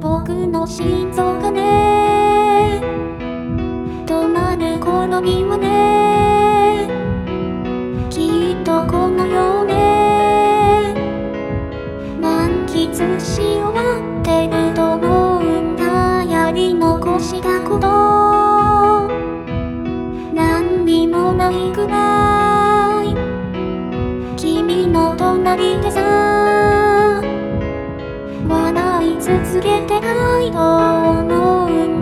僕の心臓がね止まる頃にはねきっとこのようね満喫し終わってると思うんだ。やり残したこと何にもないく叶い続けてないと思う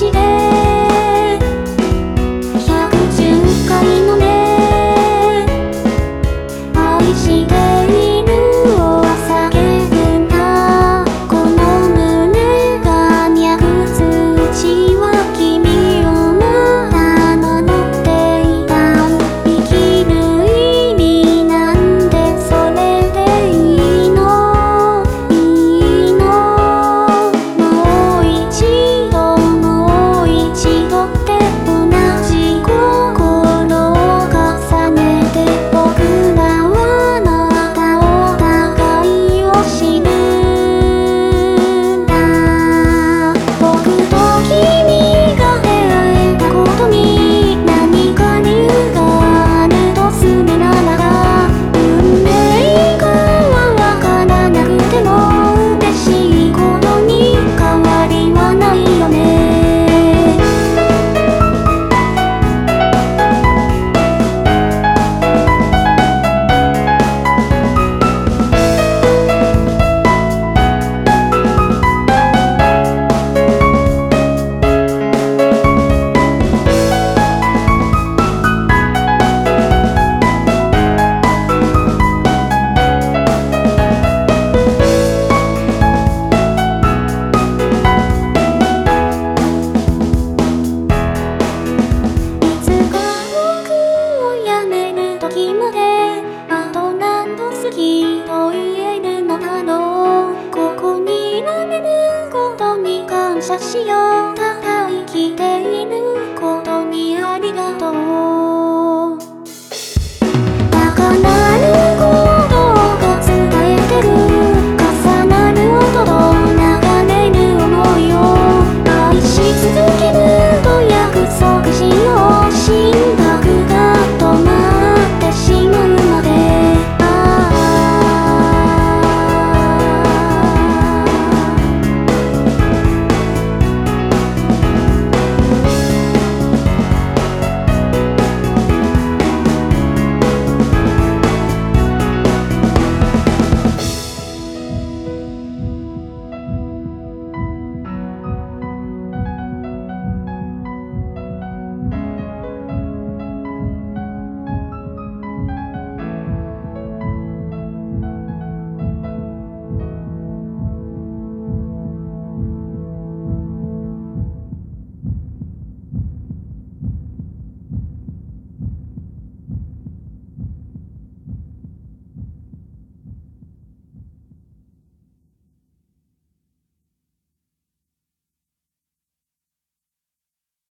して夕阳。